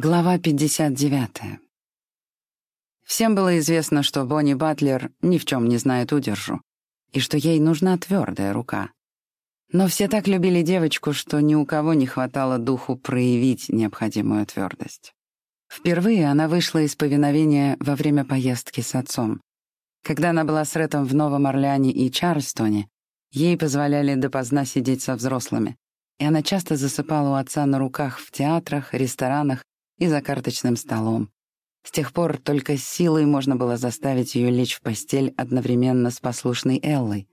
Глава 59. Всем было известно, что Бонни Батлер ни в чем не знает удержу, и что ей нужна твердая рука. Но все так любили девочку, что ни у кого не хватало духу проявить необходимую твердость. Впервые она вышла из повиновения во время поездки с отцом. Когда она была с Рэтом в Новом Орлеане и Чарльстоне, ей позволяли допоздна сидеть со взрослыми, и она часто засыпала у отца на руках в театрах, ресторанах и за карточным столом. С тех пор только силой можно было заставить ее лечь в постель одновременно с послушной Эллой.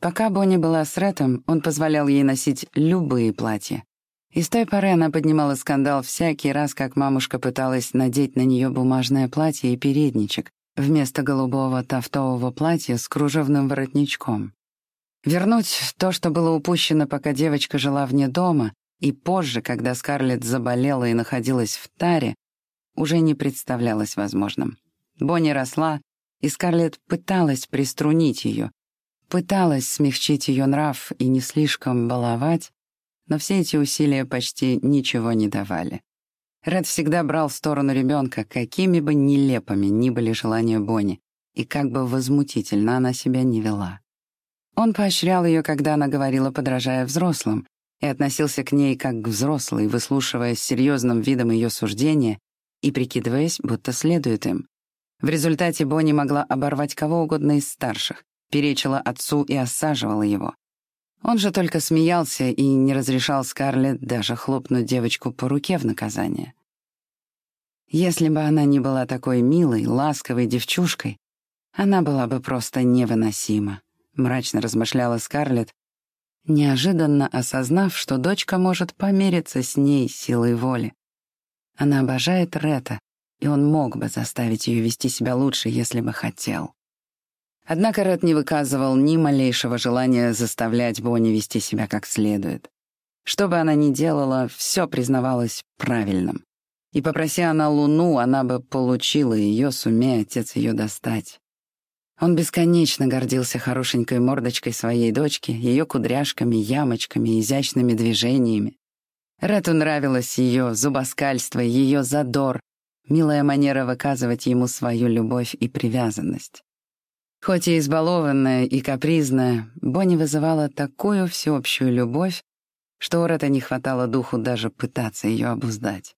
Пока Бонни была с Рэтом, он позволял ей носить любые платья. И с той поры она поднимала скандал всякий раз, как мамушка пыталась надеть на нее бумажное платье и передничек вместо голубого тафтового платья с кружевным воротничком. Вернуть то, что было упущено, пока девочка жила вне дома, и позже, когда Скарлетт заболела и находилась в таре, уже не представлялось возможным. Бонни росла, и Скарлетт пыталась приструнить ее, пыталась смягчить ее нрав и не слишком баловать, но все эти усилия почти ничего не давали. Ред всегда брал сторону ребенка, какими бы нелепыми ни были желания Бонни, и как бы возмутительно она себя не вела. Он поощрял ее, когда она говорила, подражая взрослым, и относился к ней как к взрослой, выслушивая с серьезным видом ее суждения и прикидываясь, будто следует им. В результате Бонни могла оборвать кого угодно из старших, перечила отцу и осаживала его. Он же только смеялся и не разрешал Скарлетт даже хлопнуть девочку по руке в наказание. Если бы она не была такой милой, ласковой девчушкой, она была бы просто невыносима, мрачно размышляла Скарлетт, неожиданно осознав, что дочка может помериться с ней силой воли. Она обожает Рета, и он мог бы заставить ее вести себя лучше, если бы хотел. Однако Ред не выказывал ни малейшего желания заставлять Бонни вести себя как следует. Что бы она ни делала, все признавалось правильным. И попроси она Луну, она бы получила ее, сумея отец ее достать. Он бесконечно гордился хорошенькой мордочкой своей дочки, ее кудряшками, ямочками, изящными движениями. Рету нравилось ее зубоскальство, ее задор, милая манера выказывать ему свою любовь и привязанность. Хоть и избалованная и капризная, Бонни вызывала такую всеобщую любовь, что у Рета не хватало духу даже пытаться ее обуздать.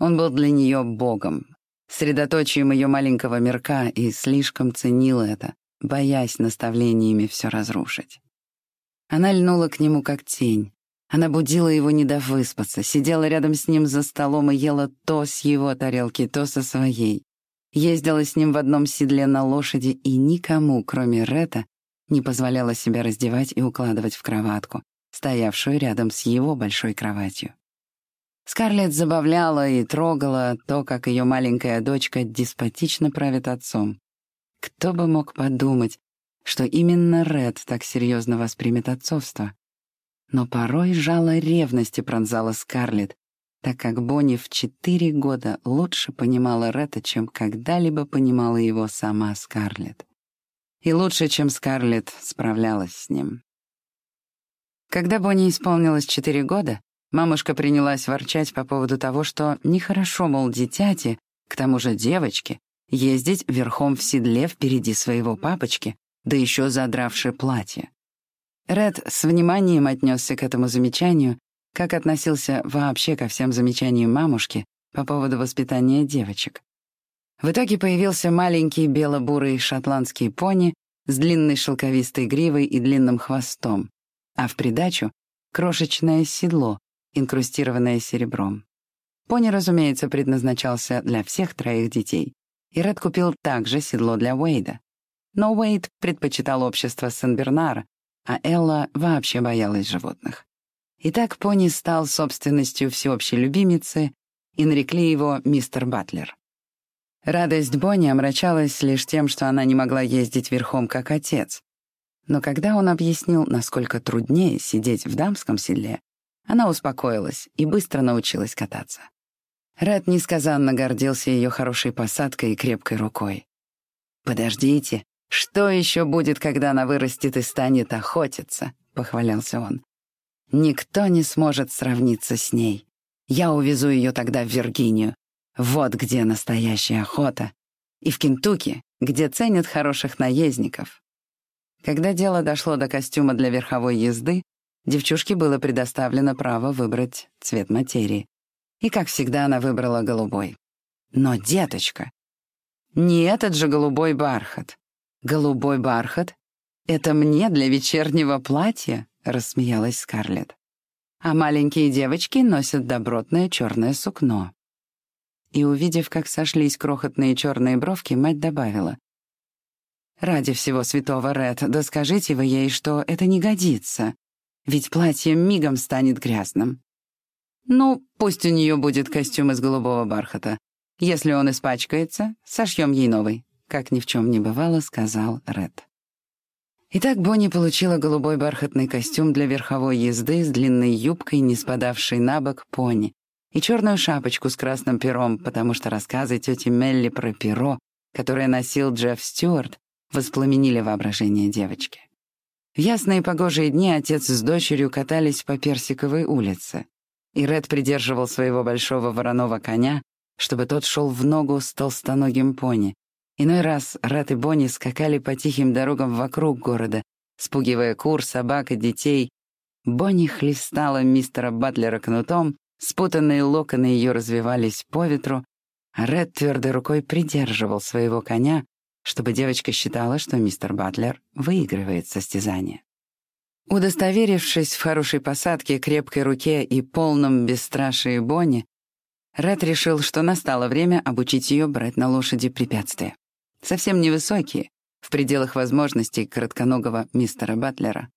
Он был для нее богом, средоточием ее маленького мирка и слишком ценила это, боясь наставлениями все разрушить. Она льнула к нему как тень. Она будила его, не дав выспаться, сидела рядом с ним за столом и ела то с его тарелки, то со своей. Ездила с ним в одном седле на лошади и никому, кроме Рета, не позволяла себя раздевать и укладывать в кроватку, стоявшую рядом с его большой кроватью. Скарлетт забавляла и трогала то, как ее маленькая дочка деспотично правит отцом. Кто бы мог подумать, что именно Ред так серьезно воспримет отцовство. Но порой жало ревности пронзала Скарлетт, так как Бонни в четыре года лучше понимала Ретта, чем когда-либо понимала его сама Скарлетт. И лучше, чем Скарлетт, справлялась с ним. Когда Бонни исполнилось четыре года, Мамушка принялась ворчать по поводу того, что нехорошо, мол, дитяти, к тому же девочке, ездить верхом в седле впереди своего папочки, да еще задравши платье. Ред с вниманием отнесся к этому замечанию, как относился вообще ко всем замечаниям мамушки по поводу воспитания девочек. В итоге появился маленький бело-бурый шотландский пони с длинной шелковистой гривой и длинным хвостом, а в придачу — крошечное седло, инкрустированное серебром. Пони, разумеется, предназначался для всех троих детей, и Ред купил также седло для Уэйда. Но Уэйд предпочитал общество Сен-Бернара, а Элла вообще боялась животных. Итак, пони стал собственностью всеобщей любимицы, и нарекли его мистер Батлер. Радость Бонни омрачалась лишь тем, что она не могла ездить верхом, как отец. Но когда он объяснил, насколько труднее сидеть в дамском седле, она успокоилась и быстро научилась кататься. Ред несказанно гордился ее хорошей посадкой и крепкой рукой. «Подождите, что еще будет, когда она вырастет и станет охотиться?» — похвалялся он. «Никто не сможет сравниться с ней. Я увезу ее тогда в Виргинию. Вот где настоящая охота. И в Кентукки, где ценят хороших наездников. Когда дело дошло до костюма для верховой езды, девчушке было предоставлено право выбрать цвет материи. И, как всегда, она выбрала голубой. Но, деточка, не этот же голубой бархат. Голубой бархат — это мне для вечернего платья, — рассмеялась Скарлетт. А маленькие девочки носят добротное черное сукно. И, увидев, как сошлись крохотные черные бровки, мать добавила. «Ради всего святого Ред, да скажите вы ей, что это не годится, ведь платье мигом станет грязным. Ну, пусть у нее будет костюм из голубого бархата. Если он испачкается, сошьем ей новый», — как ни в чем не бывало, сказал Ред. Итак, Бонни получила голубой бархатный костюм для верховой езды с длинной юбкой, не спадавшей на бок пони, и черную шапочку с красным пером, потому что рассказы тети Мелли про перо, которое носил Джефф Стюарт, воспламенили воображение девочки. В ясные погожие дни отец с дочерью катались по Персиковой улице, и Ред придерживал своего большого вороного коня, чтобы тот шел в ногу с толстоногим пони. Иной раз Ред и Бонни скакали по тихим дорогам вокруг города, спугивая кур, собак и детей. Бонни хлестала мистера Батлера кнутом, Спутанные локоны ее развивались по ветру, а Ред твердой рукой придерживал своего коня, чтобы девочка считала, что мистер Батлер выигрывает состязание. Удостоверившись в хорошей посадке, крепкой руке и полном бесстрашии Бонни, Ред решил, что настало время обучить ее брать на лошади препятствия. Совсем невысокие, в пределах возможностей коротконогого мистера Батлера.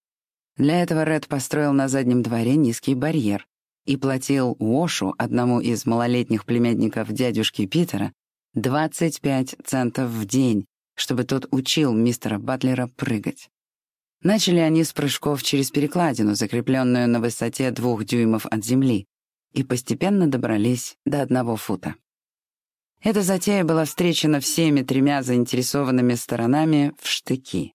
Для этого Ред построил на заднем дворе низкий барьер, и платил Уошу, одному из малолетних племянников дядюшки Питера, 25 центов в день, чтобы тот учил мистера Батлера прыгать. Начали они с прыжков через перекладину, закрепленную на высоте двух дюймов от земли, и постепенно добрались до одного фута. Эта затея была встречена всеми тремя заинтересованными сторонами в штыки.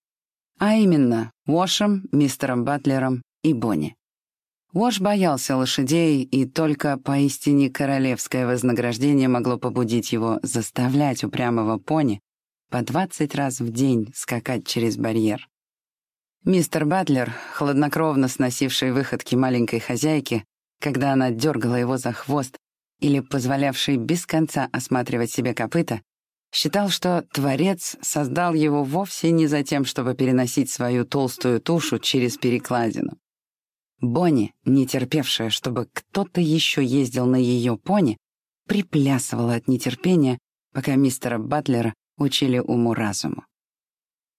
А именно, Уошем, мистером Батлером и Бонни. Уош боялся лошадей, и только поистине королевское вознаграждение могло побудить его заставлять упрямого пони по двадцать раз в день скакать через барьер. Мистер Батлер, хладнокровно сносивший выходки маленькой хозяйки, когда она дергала его за хвост или позволявший без конца осматривать себе копыта, считал, что Творец создал его вовсе не за тем, чтобы переносить свою толстую тушу через перекладину. Бонни, не терпевшая, чтобы кто-то еще ездил на ее пони, приплясывала от нетерпения, пока мистера Батлера учили уму-разуму.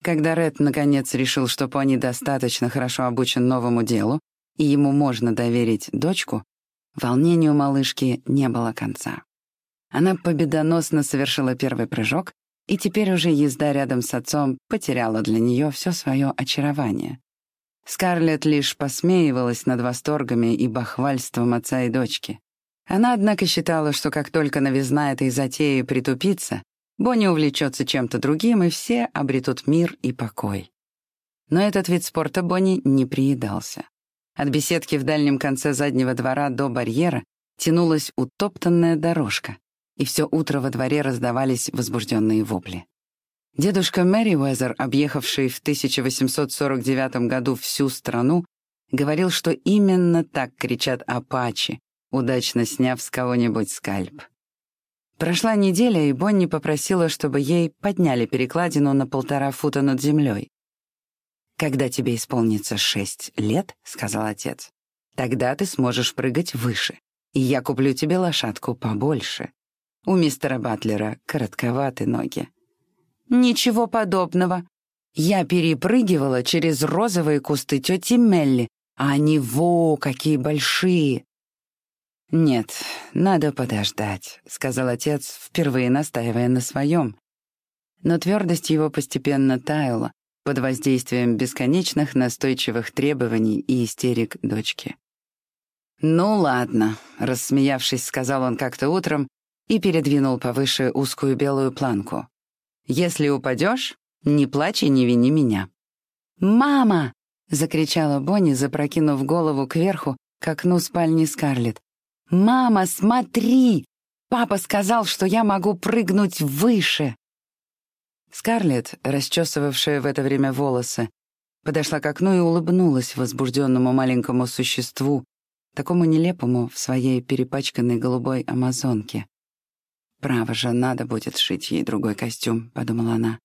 Когда Ред наконец решил, что пони достаточно хорошо обучен новому делу, и ему можно доверить дочку, волнению малышки не было конца. Она победоносно совершила первый прыжок, и теперь уже езда рядом с отцом потеряла для нее все свое очарование. Скарлетт лишь посмеивалась над восторгами и бахвальством отца и дочки. Она, однако, считала, что как только новизна этой затеи притупится, Бонни увлечется чем-то другим, и все обретут мир и покой. Но этот вид спорта Бонни не приедался. От беседки в дальнем конце заднего двора до барьера тянулась утоптанная дорожка, и все утро во дворе раздавались возбужденные вопли. Дедушка Мэри Уэзер, объехавший в 1849 году всю страну, говорил, что именно так кричат апачи, удачно сняв с кого-нибудь скальп. Прошла неделя, и Бонни попросила, чтобы ей подняли перекладину на полтора фута над землей. «Когда тебе исполнится шесть лет, — сказал отец, — тогда ты сможешь прыгать выше, и я куплю тебе лошадку побольше. У мистера Батлера коротковаты ноги». Ничего подобного. Я перепрыгивала через розовые кусты тети Мелли, а они во, какие большие. «Нет, надо подождать», — сказал отец, впервые настаивая на своем. Но твердость его постепенно таяла под воздействием бесконечных настойчивых требований и истерик дочки. «Ну ладно», — рассмеявшись, сказал он как-то утром и передвинул повыше узкую белую планку. Если упадешь, не плачь и не вини меня». «Мама!» — закричала Бонни, запрокинув голову кверху к окну спальни Скарлетт. «Мама, смотри! Папа сказал, что я могу прыгнуть выше!» Скарлетт, расчесывавшая в это время волосы, подошла к окну и улыбнулась возбужденному маленькому существу, такому нелепому в своей перепачканной голубой амазонке. «Право же, надо будет шить ей другой костюм», — подумала она.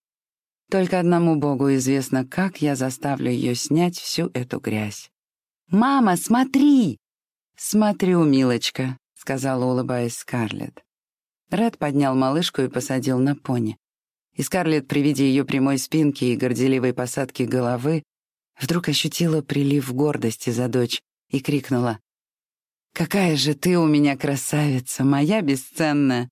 «Только одному Богу известно, как я заставлю ее снять всю эту грязь». «Мама, смотри!» «Смотрю, милочка», — сказала, улыбаясь Скарлетт. Ред поднял малышку и посадил на пони. И Скарлетт при виде ее прямой спинки и горделивой посадки головы вдруг ощутила прилив гордости за дочь и крикнула. «Какая же ты у меня красавица, моя бесценная!»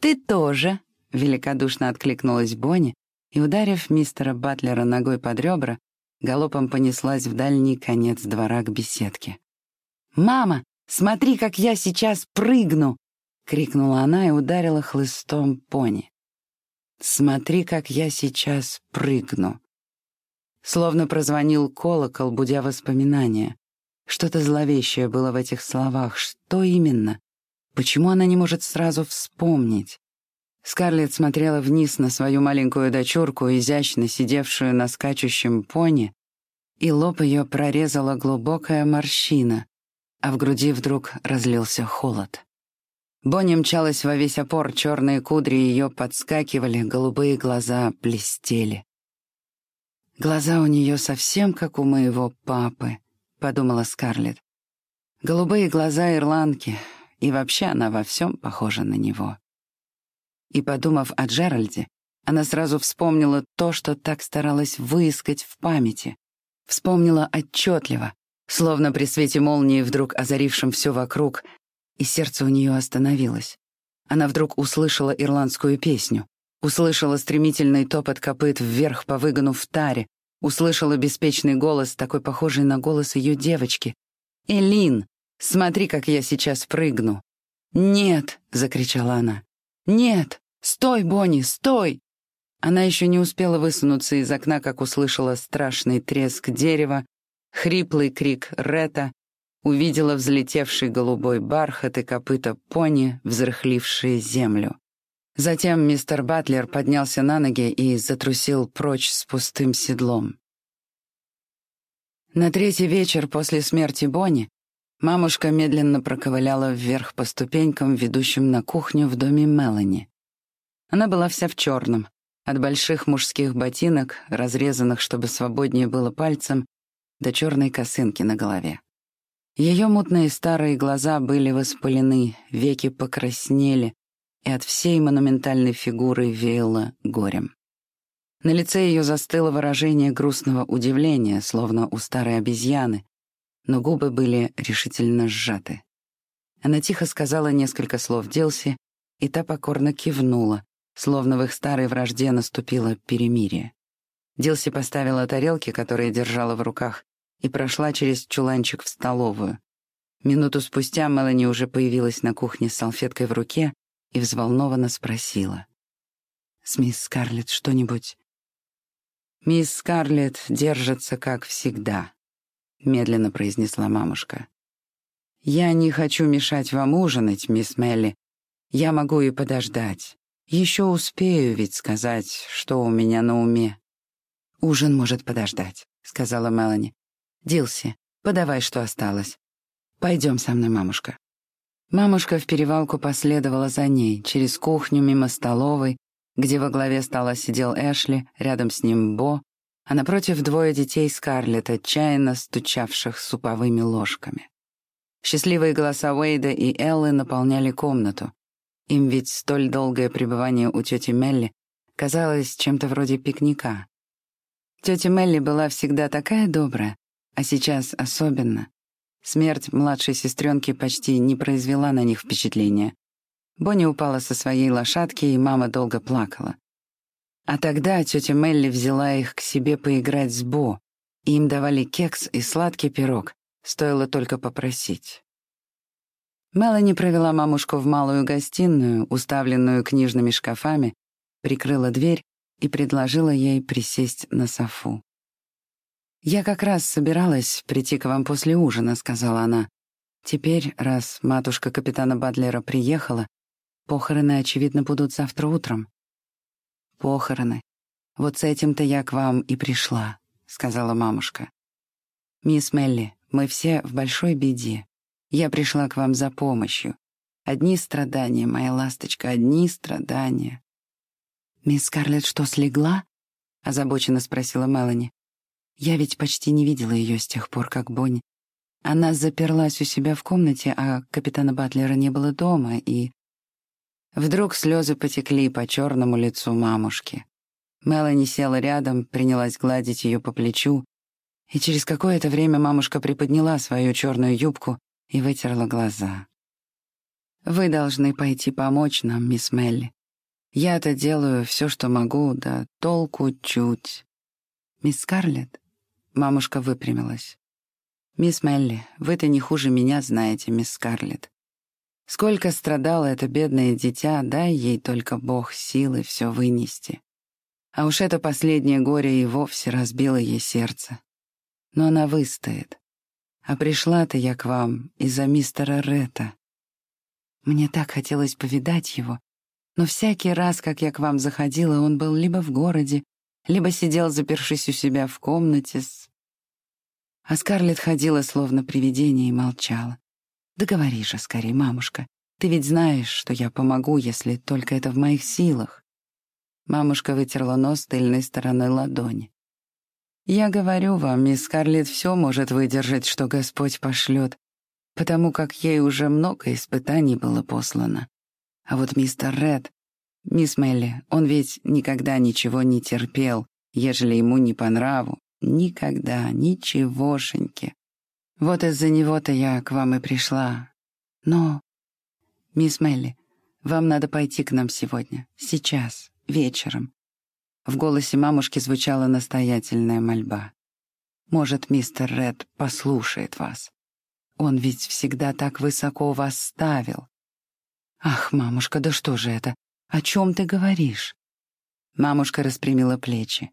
«Ты тоже!» — великодушно откликнулась Бонни и, ударив мистера Батлера ногой под ребра, галопом понеслась в дальний конец двора к беседке. «Мама, смотри, как я сейчас прыгну!» — крикнула она и ударила хлыстом пони. «Смотри, как я сейчас прыгну!» Словно прозвонил колокол, будя воспоминания. Что-то зловещее было в этих словах. Что именно? Почему она не может сразу вспомнить? Скарлетт смотрела вниз на свою маленькую дочурку, изящно сидевшую на скачущем пони, и лоб ее прорезала глубокая морщина, а в груди вдруг разлился холод. Бонни мчалась во весь опор, черные кудри ее подскакивали, голубые глаза блестели. «Глаза у нее совсем как у моего папы», — подумала Скарлетт. «Голубые глаза ирландки, и вообще она во всем похожа на него». И, подумав о Джеральде, она сразу вспомнила то, что так старалась выискать в памяти. Вспомнила отчетливо, словно при свете молнии, вдруг озарившем все вокруг, и сердце у нее остановилось. Она вдруг услышала ирландскую песню, услышала стремительный топот копыт вверх по выгону в таре, услышала беспечный голос, такой похожий на голос ее девочки. «Элин, смотри, как я сейчас прыгну!» «Нет!» — закричала она. «Нет! Стой, Бонни, стой!» Она еще не успела высунуться из окна, как услышала страшный треск дерева, хриплый крик Рета увидела взлетевший голубой бархат и копыта пони, взрыхлившие землю. Затем мистер Батлер поднялся на ноги и затрусил прочь с пустым седлом. На третий вечер после смерти Бонни мамушка медленно проковыляла вверх по ступенькам, ведущим на кухню в доме Мелани. Она была вся в черном, от больших мужских ботинок, разрезанных, чтобы свободнее было пальцем, до черной косынки на голове. Ее мутные старые глаза были воспалены, веки покраснели, и от всей монументальной фигуры веяло горем. На лице ее застыло выражение грустного удивления, словно у старой обезьяны, но губы были решительно сжаты. Она тихо сказала несколько слов Делси, и та покорно кивнула, словно в их старой вражде наступило перемирие. Дилси поставила тарелки, которые держала в руках, и прошла через чуланчик в столовую. Минуту спустя Мелани уже появилась на кухне с салфеткой в руке и взволнованно спросила. «С мисс Скарлетт что-нибудь?» «Мисс Скарлетт держится, как всегда», — медленно произнесла мамушка. «Я не хочу мешать вам ужинать, мисс Мелли. Я могу и подождать. Еще успею ведь сказать, что у меня на уме». «Ужин может подождать», — сказала Мелани. «Дилси, подавай, что осталось. Пойдем со мной, мамушка». Мамушка в перевалку последовала за ней, через кухню, мимо столовой, где во главе стола сидел Эшли, рядом с ним Бо, а напротив двое детей Скарлетт, отчаянно стучавших суповыми ложками. Счастливые голоса Уэйда и Эллы наполняли комнату. Им ведь столь долгое пребывание у тети Мелли казалось чем-то вроде пикника. Тетя Мелли была всегда такая добрая, а сейчас особенно. Смерть младшей сестренки почти не произвела на них впечатления. Бонни упала со своей лошадки, и мама долго плакала. А тогда тетя Мелли взяла их к себе поиграть с Бо, и им давали кекс и сладкий пирог, стоило только попросить. Мелани провела мамушку в малую гостиную, уставленную книжными шкафами, прикрыла дверь и предложила ей присесть на софу. «Я как раз собиралась прийти к вам после ужина», — сказала она. Теперь, раз матушка капитана Батлера приехала, похороны, очевидно, будут завтра утром. Похороны. Вот с этим-то я к вам и пришла, сказала мамушка. Мисс Мелли, мы все в большой беде. Я пришла к вам за помощью. Одни страдания, моя ласточка, одни страдания. «Мисс Скарлетт что, слегла?» — озабоченно спросила Мелани. «Я ведь почти не видела ее с тех пор, как Бонни. Она заперлась у себя в комнате, а капитана Батлера не было дома, и...» Вдруг слезы потекли по черному лицу мамушки. Мелани села рядом, принялась гладить ее по плечу, и через какое-то время мамушка приподняла свою черную юбку и вытерла глаза. «Вы должны пойти помочь нам, мисс Мелли. Я-то делаю все, что могу, да толку чуть». «Мисс Скарлетт?» Мамушка выпрямилась. «Мисс Мелли, вы-то не хуже меня знаете, мисс Скарлетт. Сколько страдало это бедное дитя, дай ей только Бог силы все вынести. А уж это последнее горе и вовсе разбило ей сердце. Но она выстоит. А пришла-то я к вам из-за мистера Ретта. Мне так хотелось повидать его, но всякий раз, как я к вам заходила, он был либо в городе, либо сидел, запершись у себя в комнате с... А Скарлетт ходила, словно привидение, и молчала. «Да говори же скорее, мамушка. Ты ведь знаешь, что я помогу, если только это в моих силах». Мамушка вытерла нос тыльной стороной ладони. Я говорю вам, мисс Скарлетт все может выдержать, что Господь пошлет, потому как ей уже много испытаний было послано. А вот мистер Ред, мисс Мелли, он ведь никогда ничего не терпел, ежели ему не по нраву. Никогда, ничегошеньки. Вот из-за него-то я к вам и пришла. Но, мисс Мелли, вам надо пойти к нам сегодня, сейчас, вечером. В голосе мамушки звучала настоятельная мольба. «Может, мистер Ред послушает вас. Он ведь всегда так высоко вас ставил». «Ах, мамушка, да что же это? О чем ты говоришь?» Мамушка распрямила плечи.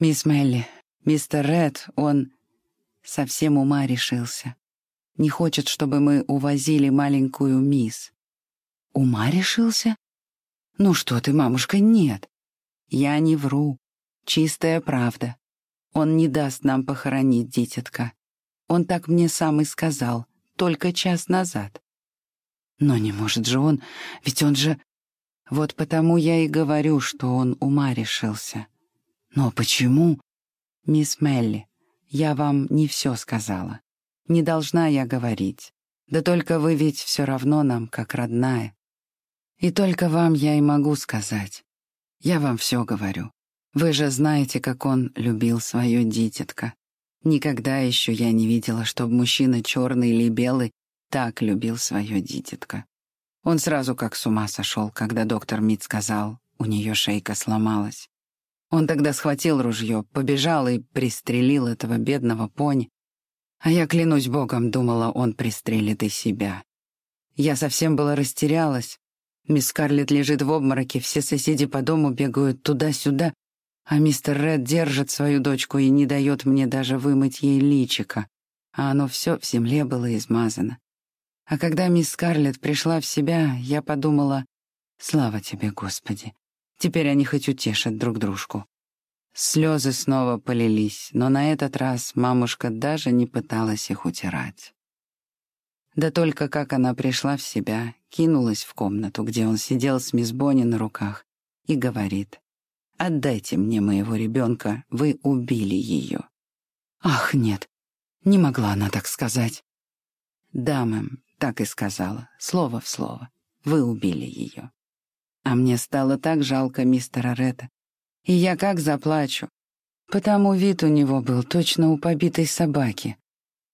«Мисс Мелли, мистер Ред, он совсем ума решился. Не хочет, чтобы мы увозили маленькую мисс». «Ума решился?» «Ну что ты, мамушка, нет. Я не вру. Чистая правда. Он не даст нам похоронить дитятка. Он так мне сам и сказал, только час назад. Но не может же он, ведь он же... Вот потому я и говорю, что он ума решился. Но почему? Мисс Мелли, я вам не все сказала. Не должна я говорить. Да только вы ведь все равно нам, как родная. И только вам я и могу сказать. Я вам все говорю. Вы же знаете, как он любил свое дитятко. Никогда еще я не видела, чтобы мужчина черный или белый так любил свое дитятко. Он сразу как с ума сошел, когда доктор Мит сказал, у нее шейка сломалась. Он тогда схватил ружье, побежал и пристрелил этого бедного пони. А я, клянусь богом, думала, он пристрелит и себя. Я совсем была растерялась, Мисс Скарлетт лежит в обмороке, все соседи по дому бегают туда-сюда, а мистер Ред держит свою дочку и не дает мне даже вымыть ей личико, а оно все в земле было измазано. А когда мисс Скарлетт пришла в себя, я подумала, «Слава тебе, Господи! Теперь они хоть утешат друг дружку». Слезы снова полились, но на этот раз мамушка даже не пыталась их утирать. Да только как она пришла в себя, кинулась в комнату, где он сидел с мисс Бонни на руках, и говорит, «Отдайте мне моего ребенка, вы убили ее». «Ах, нет, не могла она так сказать». «Да, мэм, так и сказала, слово в слово. Вы убили ее». А мне стало так жалко мистера Ретта. И я как заплачу. Потому вид у него был точно у побитой собаки.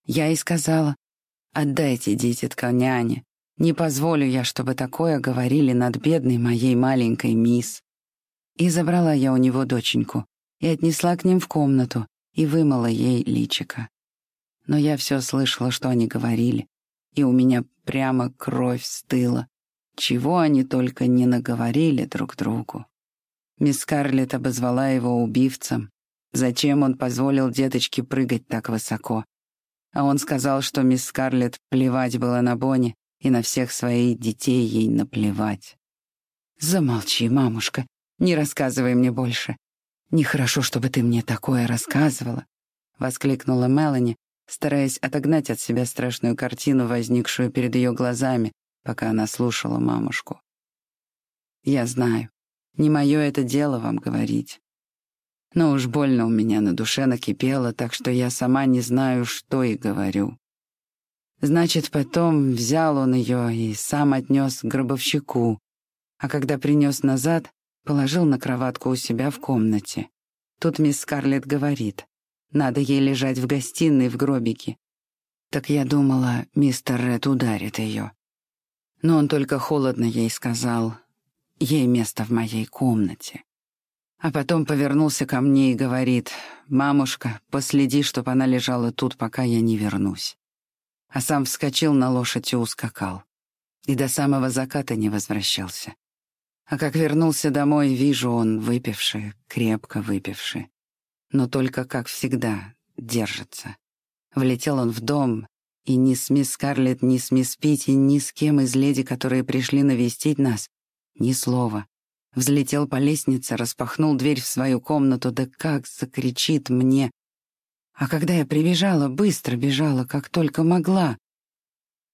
Я и сказала, Отдайте дитятка няне. Не позволю я, чтобы такое говорили над бедной моей маленькой мисс. И забрала я у него доченьку, и отнесла к ним в комнату, и вымыла ей личико. Но я все слышала, что они говорили, и у меня прямо кровь стыла. Чего они только не наговорили друг другу. Мисс Карлетт обозвала его убивцем. Зачем он позволил деточке прыгать так высоко? А он сказал, что мисс Скарлетт плевать было на Бонни, и на всех своих детей ей наплевать. Замолчи, мамушка, не рассказывай мне больше. Нехорошо, чтобы ты мне такое рассказывала, воскликнула Мелани, стараясь отогнать от себя страшную картину, возникшую перед ее глазами, пока она слушала мамушку. Я знаю, не мое это дело вам говорить. Но уж больно у меня на душе накипело, так что я сама не знаю, что и говорю. Значит, потом взял он ее и сам отнес к гробовщику, а когда принес назад, положил на кроватку у себя в комнате. Тут мисс Скарлетт говорит, надо ей лежать в гостиной в гробике. Так я думала, мистер Ред ударит ее. Но он только холодно ей сказал, ей место в моей комнате. А потом повернулся ко мне и говорит, «Мамушка, последи, чтоб она лежала тут, пока я не вернусь» а сам вскочил на лошадь и ускакал. И до самого заката не возвращался. А как вернулся домой, вижу он выпивший, крепко выпивший. Но только, как всегда, держится. Влетел он в дом, и ни с мисс Скарлетт, ни с мисс Питти, ни с кем из леди, которые пришли навестить нас, ни слова. Взлетел по лестнице, распахнул дверь в свою комнату, да как закричит мне а когда я прибежала, быстро бежала, как только могла.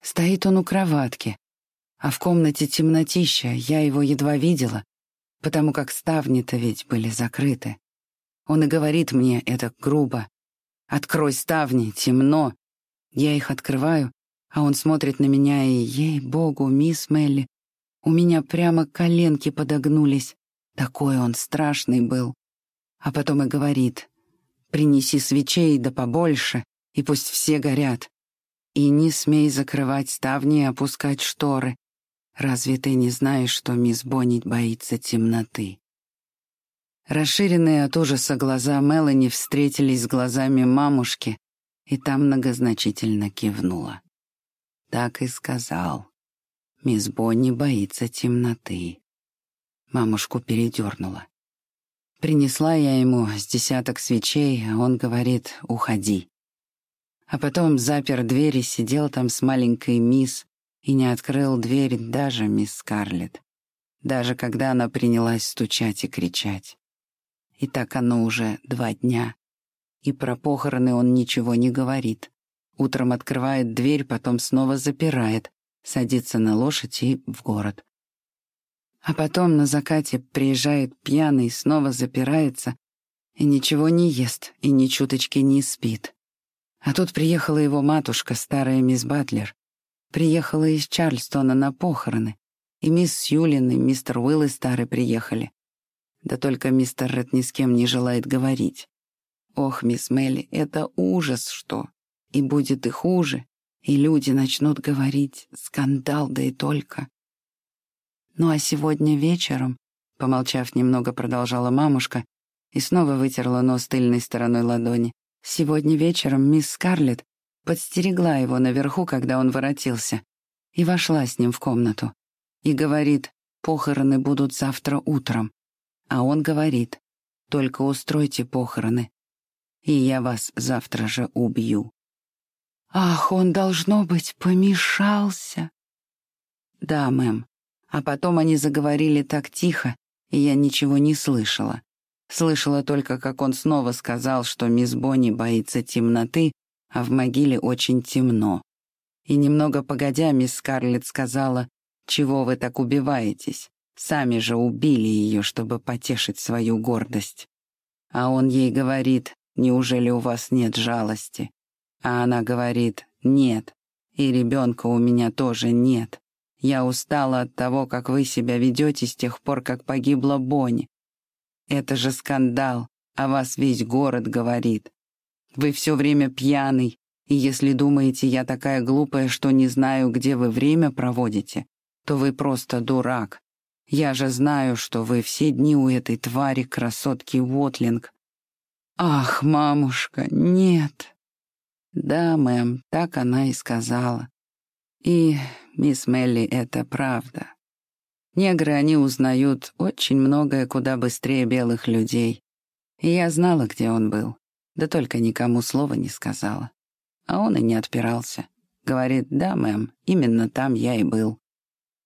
Стоит он у кроватки, а в комнате темнотища, я его едва видела, потому как ставни-то ведь были закрыты. Он и говорит мне это грубо. «Открой ставни, темно». Я их открываю, а он смотрит на меня и, ей-богу, мисс Мелли, у меня прямо коленки подогнулись. Такой он страшный был. А потом и говорит, Принеси свечей да побольше, и пусть все горят. И не смей закрывать ставни и опускать шторы. Разве ты не знаешь, что мисс Бонни боится темноты?» Расширенные от ужаса глаза Мелани встретились с глазами мамушки, и там многозначительно кивнула. Так и сказал. Мисс Бонни боится темноты. Мамушку передернула. Принесла я ему с десяток свечей, а он говорит «уходи». А потом запер дверь и сидел там с маленькой мисс и не открыл дверь даже мисс Скарлетт, даже когда она принялась стучать и кричать. И так оно уже два дня. И про похороны он ничего не говорит. Утром открывает дверь, потом снова запирает, садится на лошадь и в город. А потом на закате приезжает пьяный, снова запирается и ничего не ест, и ни чуточки не спит. А тут приехала его матушка, старая мисс Батлер. Приехала из Чарльстона на похороны. И мисс Сьюлин, и мистер Уилл и старый приехали. Да только мистер Ред ни с кем не желает говорить. Ох, мисс Мелли, это ужас что. И будет и хуже. И люди начнут говорить. Скандал, да и только. Ну а сегодня вечером, помолчав немного, продолжала мамушка и снова вытерла нос тыльной стороной ладони. Сегодня вечером мисс Скарлетт подстерегла его наверху, когда он воротился, и вошла с ним в комнату. И говорит, похороны будут завтра утром. А он говорит, только устройте похороны, и я вас завтра же убью. Ах, он, должно быть, помешался. Да, мэм, а потом они заговорили так тихо, и я ничего не слышала. Слышала только, как он снова сказал, что мисс Бонни боится темноты, а в могиле очень темно. И немного погодя, мисс Скарлетт сказала, «Чего вы так убиваетесь? Сами же убили ее, чтобы потешить свою гордость». А он ей говорит, «Неужели у вас нет жалости?» А она говорит, «Нет, и ребенка у меня тоже нет». Я устала от того, как вы себя ведете с тех пор, как погибла Бонни. Это же скандал, о вас весь город говорит. Вы все время пьяный, и если думаете, я такая глупая, что не знаю, где вы время проводите, то вы просто дурак. Я же знаю, что вы все дни у этой твари красотки Уотлинг. Ах, мамушка, нет. Да, мэм, так она и сказала. И мисс Мелли, это правда. Негры, они узнают очень многое куда быстрее белых людей. И я знала, где он был, да только никому слова не сказала. а он и не отпирался. Говорит, да, мэм, именно там я и был.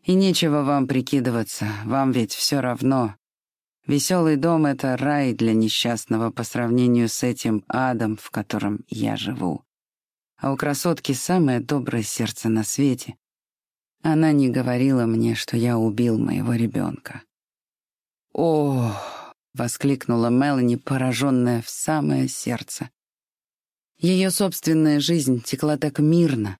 И нечего вам прикидываться, вам ведь все равно. Веселый дом — это рай для несчастного по сравнению с этим адом, в котором я живу. А у красотки самое доброе сердце на свете. Она не говорила мне, что я убил моего ребенка. «О!» — воскликнула Мелани, пораженная в самое сердце. Ее собственная жизнь текла так мирно.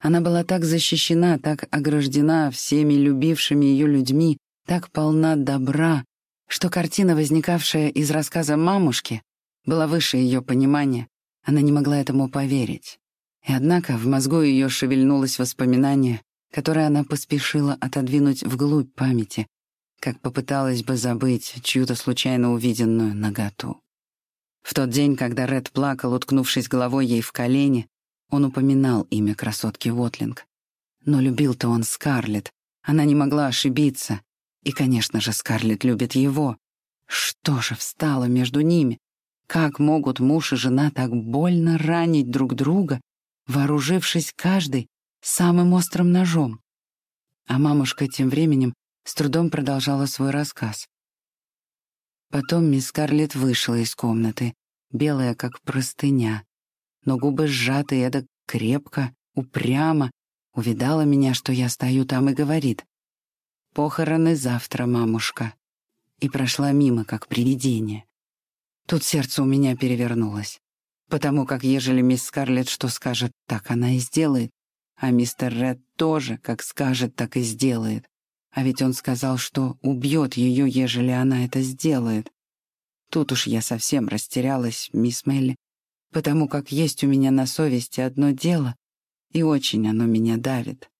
Она была так защищена, так ограждена всеми любившими ее людьми, так полна добра, что картина, возникавшая из рассказа мамушки, была выше ее понимания. Она не могла этому поверить. И однако в мозгу ее шевельнулось воспоминание, которое она поспешила отодвинуть вглубь памяти, как попыталась бы забыть чью-то случайно увиденную наготу. В тот день, когда Ред плакал, уткнувшись головой ей в колени, он упоминал имя красотки Вотлинг. Но любил-то он Скарлетт, она не могла ошибиться. И, конечно же, Скарлетт любит его. Что же встало между ними? Как могут муж и жена так больно ранить друг друга, вооружившись каждый самым острым ножом? А мамушка тем временем с трудом продолжала свой рассказ. Потом мисс Скарлетт вышла из комнаты, белая, как простыня, но губы сжаты эдак крепко, упрямо, увидала меня, что я стою там и говорит. «Похороны завтра, мамушка». И прошла мимо, как привидение. Тут сердце у меня перевернулось, потому как ежели мисс Скарлетт что скажет, так она и сделает, а мистер Ред тоже, как скажет, так и сделает. А ведь он сказал, что убьет ее, ежели она это сделает. Тут уж я совсем растерялась, мисс Мелли, потому как есть у меня на совести одно дело, и очень оно меня давит.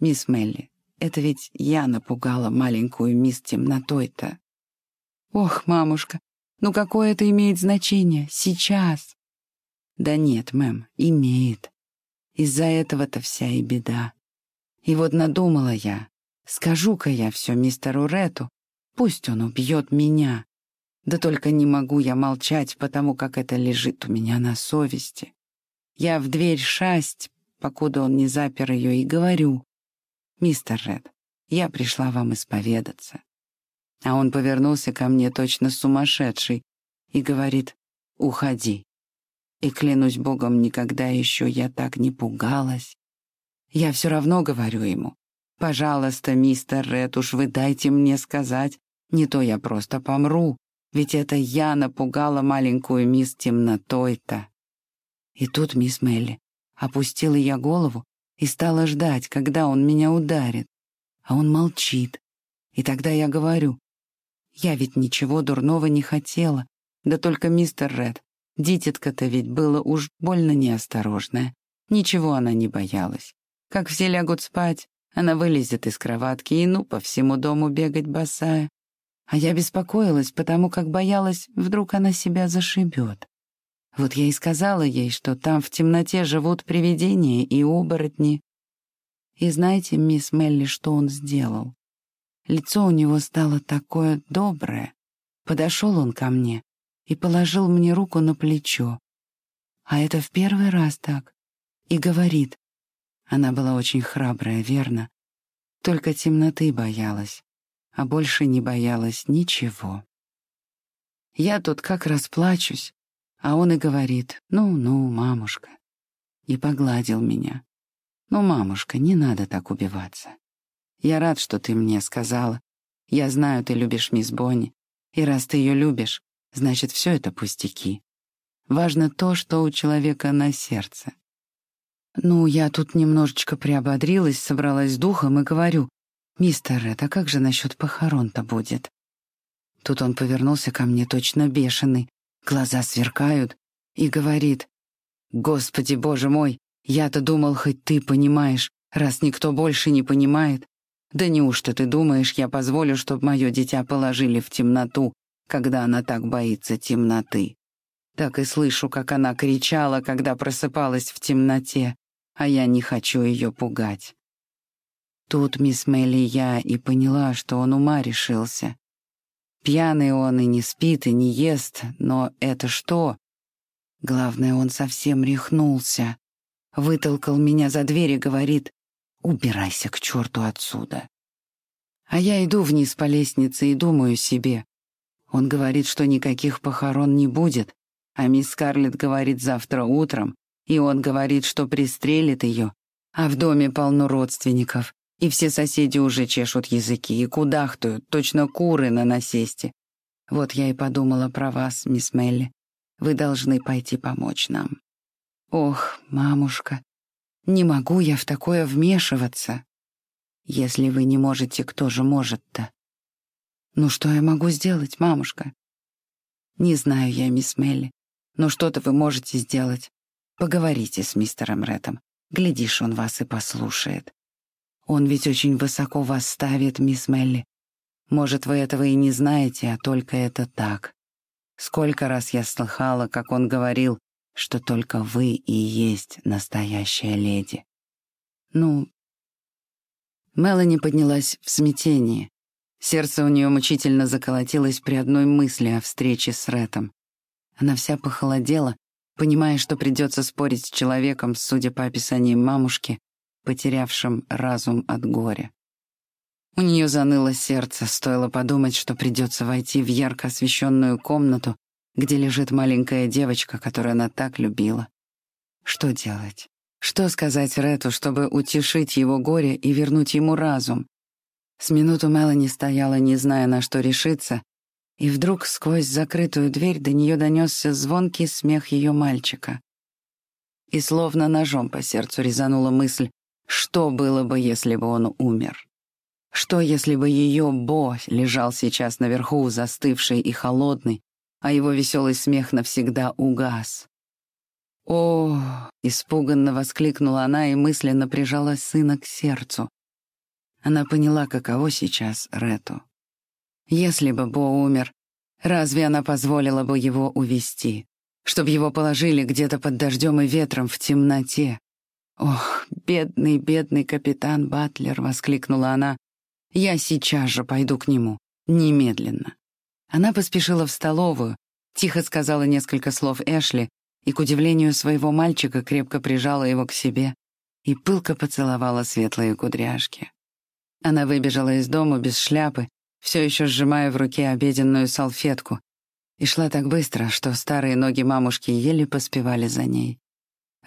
Мисс Мелли, это ведь я напугала маленькую мисс темнотой-то. Ох, мамушка, ну какое это имеет значение сейчас? Да нет, мэм, имеет. Из-за этого-то вся и беда. И вот надумала я, Скажу-ка я все мистеру Рету, пусть он убьет меня. Да только не могу я молчать, потому как это лежит у меня на совести. Я в дверь шасть, покуда он не запер ее, и говорю, «Мистер Ред, я пришла вам исповедаться». А он повернулся ко мне точно сумасшедший и говорит, «Уходи». И клянусь Богом, никогда еще я так не пугалась. Я все равно говорю ему, Пожалуйста, мистер Ред, уж вы дайте мне сказать, не то я просто помру, ведь это я напугала маленькую мисс темнотой-то. И тут мисс Мелли опустила я голову и стала ждать, когда он меня ударит. А он молчит. И тогда я говорю, я ведь ничего дурного не хотела, да только мистер Ред, дитятка-то ведь было уж больно неосторожная. Ничего она не боялась. Как все лягут спать, она вылезет из кроватки и ну по всему дому бегать босая. А я беспокоилась, потому как боялась, вдруг она себя зашибет. Вот я и сказала ей, что там в темноте живут привидения и оборотни. И знаете, мисс Мелли, что он сделал? Лицо у него стало такое доброе. Подошел он ко мне и положил мне руку на плечо. А это в первый раз так. И говорит, она была очень храбрая, верно. Только темноты боялась, а больше не боялась ничего. Я тут как раз плачусь, а он и говорит «Ну-ну, мамушка», и погладил меня. «Ну, мамушка, не надо так убиваться. Я рад, что ты мне сказала. Я знаю, ты любишь мисс Бонни, и раз ты ее любишь, значит, все это пустяки. Важно то, что у человека на сердце. Ну, я тут немножечко приободрилась, собралась с духом и говорю, «Мистер Ред, а как же насчет похорон-то будет?» Тут он повернулся ко мне точно бешеный, глаза сверкают, и говорит, «Господи, боже мой, я-то думал, хоть ты понимаешь, раз никто больше не понимает. Да неужто ты думаешь, я позволю, чтобы мое дитя положили в темноту, когда она так боится темноты?» Так и слышу, как она кричала, когда просыпалась в темноте а я не хочу ее пугать. Тут мисс Мелли я и поняла, что он ума решился. Пьяный он и не спит, и не ест, но это что? Главное, он совсем рехнулся. вытолкал меня за дверь и говорит «Убирайся к черту отсюда». А я иду вниз по лестнице и думаю себе. Он говорит, что никаких похорон не будет, а мисс Скарлетт говорит завтра утром, и он говорит, что пристрелит ее, а в доме полно родственников, и все соседи уже чешут языки и кудахтают, точно куры на насесте. Вот я и подумала про вас, мисс Мелли. Вы должны пойти помочь нам. Ох, мамушка, не могу я в такое вмешиваться. Если вы не можете, кто же может-то? Ну что я могу сделать, мамушка? Не знаю я, мисс Мелли, но что-то вы можете сделать. Поговорите с мистером Реттом. Глядишь, он вас и послушает. Он ведь очень высоко вас ставит, мисс Мелли. Может, вы этого и не знаете, а только это так. Сколько раз я слыхала, как он говорил, что только вы и есть настоящая леди. Ну... Мелани поднялась в смятении. Сердце у нее мучительно заколотилось при одной мысли о встрече с Рэтом. Она вся похолодела, понимая, что придется спорить с человеком, судя по описаниям мамушки, потерявшим разум от горя. У нее заныло сердце, стоило подумать, что придется войти в ярко освещенную комнату, где лежит маленькая девочка, которую она так любила. Что делать? Что сказать Рету, чтобы утешить его горе и вернуть ему разум? С минуту Мелани стояла, не зная, на что решиться, и вдруг сквозь закрытую дверь до нее донесся звонкий смех ее мальчика. И словно ножом по сердцу резанула мысль, что было бы, если бы он умер. Что, если бы ее Бо лежал сейчас наверху, застывший и холодный, а его веселый смех навсегда угас? «О!» — испуганно воскликнула она и мысленно прижала сына к сердцу. Она поняла, каково сейчас Рету. Если бы Бо умер, разве она позволила бы его увести, чтобы его положили где-то под дождем и ветром в темноте? «Ох, бедный, бедный капитан Батлер!» — воскликнула она, я сейчас же пойду к нему. Немедленно. Она поспешила в столовую, тихо сказала несколько слов Эшли и, к удивлению своего мальчика, крепко прижала его к себе и пылко поцеловала светлые кудряшки. Она выбежала из дома без шляпы, все еще сжимая в руке обеденную салфетку, и шла так быстро, что старые ноги мамушки еле поспевали за ней.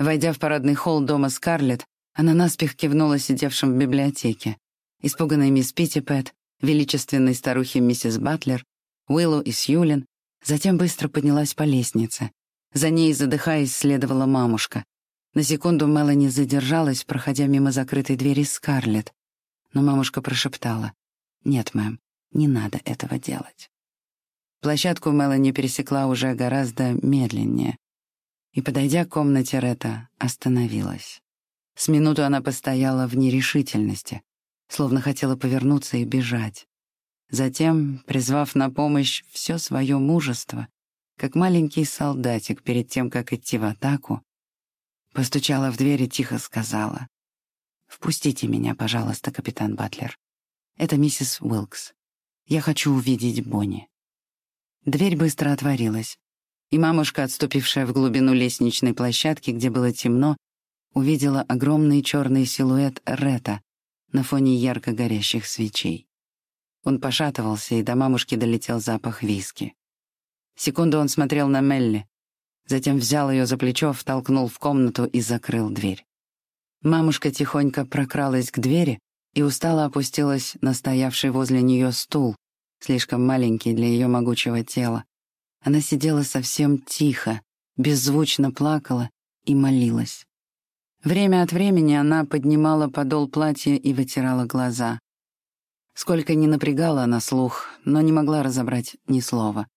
Войдя в парадный холл дома Скарлетт, она наспех кивнула сидевшим в библиотеке испуганной мисс Питтипэт, величественной старухе миссис Батлер, Уиллу и Сьюлин, затем быстро поднялась по лестнице. За ней, задыхаясь, следовала мамушка. На секунду Мелани задержалась, проходя мимо закрытой двери Скарлетт. Но мамушка прошептала. «Нет, мэм, не надо этого делать». Площадку Мелани пересекла уже гораздо медленнее. И, подойдя к комнате Ретта, остановилась. С минуту она постояла в нерешительности, словно хотела повернуться и бежать. Затем, призвав на помощь все свое мужество, как маленький солдатик перед тем, как идти в атаку, постучала в дверь и тихо сказала, «Впустите меня, пожалуйста, капитан Батлер. Это миссис Уилкс. Я хочу увидеть Бонни». Дверь быстро отворилась, и мамушка, отступившая в глубину лестничной площадки, где было темно, увидела огромный черный силуэт Рета, на фоне ярко горящих свечей. Он пошатывался, и до мамушки долетел запах виски. Секунду он смотрел на Мелли, затем взял ее за плечо, втолкнул в комнату и закрыл дверь. Мамушка тихонько прокралась к двери и устало опустилась на стоявший возле нее стул, слишком маленький для ее могучего тела. Она сидела совсем тихо, беззвучно плакала и молилась. Время от времени она поднимала подол платья и вытирала глаза. Сколько ни напрягала она слух, но не могла разобрать ни слова.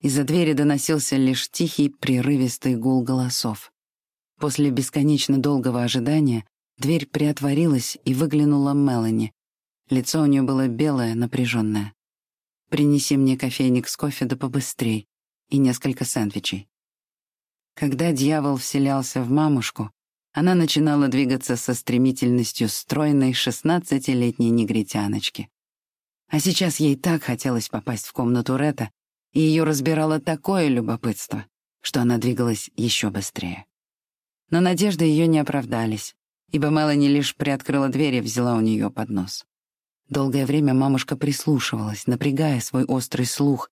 Из-за двери доносился лишь тихий, прерывистый гул голосов. После бесконечно долгого ожидания дверь приотворилась и выглянула Мелани. Лицо у нее было белое, напряженное. «Принеси мне кофейник с кофе да побыстрей и несколько сэндвичей». Когда дьявол вселялся в мамушку, она начинала двигаться со стремительностью стройной шестнадцатилетней негритяночки. А сейчас ей так хотелось попасть в комнату Рета, и ее разбирало такое любопытство, что она двигалась еще быстрее. Но надежды ее не оправдались, ибо Мелани лишь приоткрыла дверь и взяла у нее поднос. Долгое время мамушка прислушивалась, напрягая свой острый слух,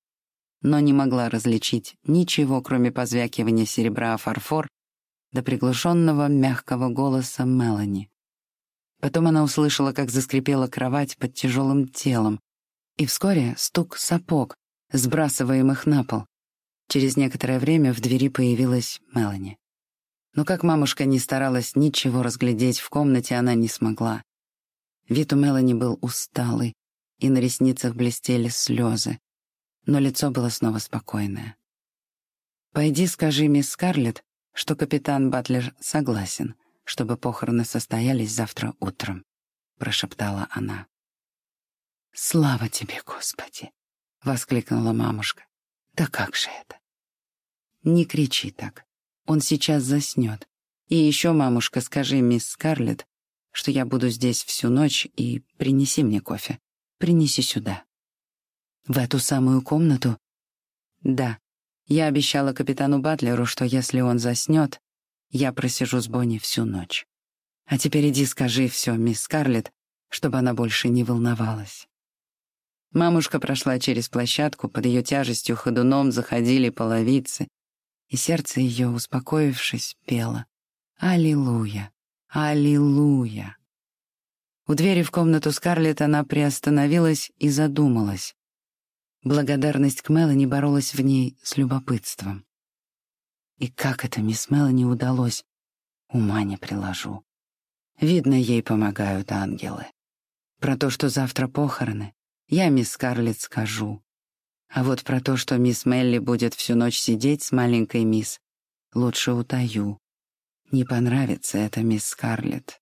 но не могла различить ничего, кроме позвякивания серебра о фарфор до приглушенного мягкого голоса Мелани. Потом она услышала, как заскрипела кровать под тяжелым телом, и вскоре стук сапог, сбрасываемых на пол. Через некоторое время в двери появилась Мелани. Но как мамушка не старалась ничего разглядеть в комнате, она не смогла. Вид у Мелани был усталый, и на ресницах блестели слезы, но лицо было снова спокойное. «Пойди скажи мисс Скарлетт, что капитан Батлер согласен, чтобы похороны состоялись завтра утром», — прошептала она. «Слава тебе, Господи!» — воскликнула мамушка. «Да как же это?» «Не кричи так. Он сейчас заснет. И еще, мамушка, скажи мисс Скарлетт, что я буду здесь всю ночь и принеси мне кофе. Принеси сюда». «В эту самую комнату?» «Да. Я обещала капитану Батлеру, что если он заснет, я просижу с Бонни всю ночь. А теперь иди скажи все, мисс Скарлетт, чтобы она больше не волновалась». Мамушка прошла через площадку, под ее тяжестью ходуном заходили половицы, и сердце ее, успокоившись, пело «Аллилуйя! Аллилуйя!». У двери в комнату Скарлетт она приостановилась и задумалась. Благодарность к Мелани боролась в ней с любопытством. И как это мисс Мелани удалось, ума не приложу. Видно, ей помогают ангелы. Про то, что завтра похороны, я мисс Скарлетт скажу. А вот про то, что мисс Мелли будет всю ночь сидеть с маленькой мисс, лучше утаю. Не понравится это мисс Скарлетт.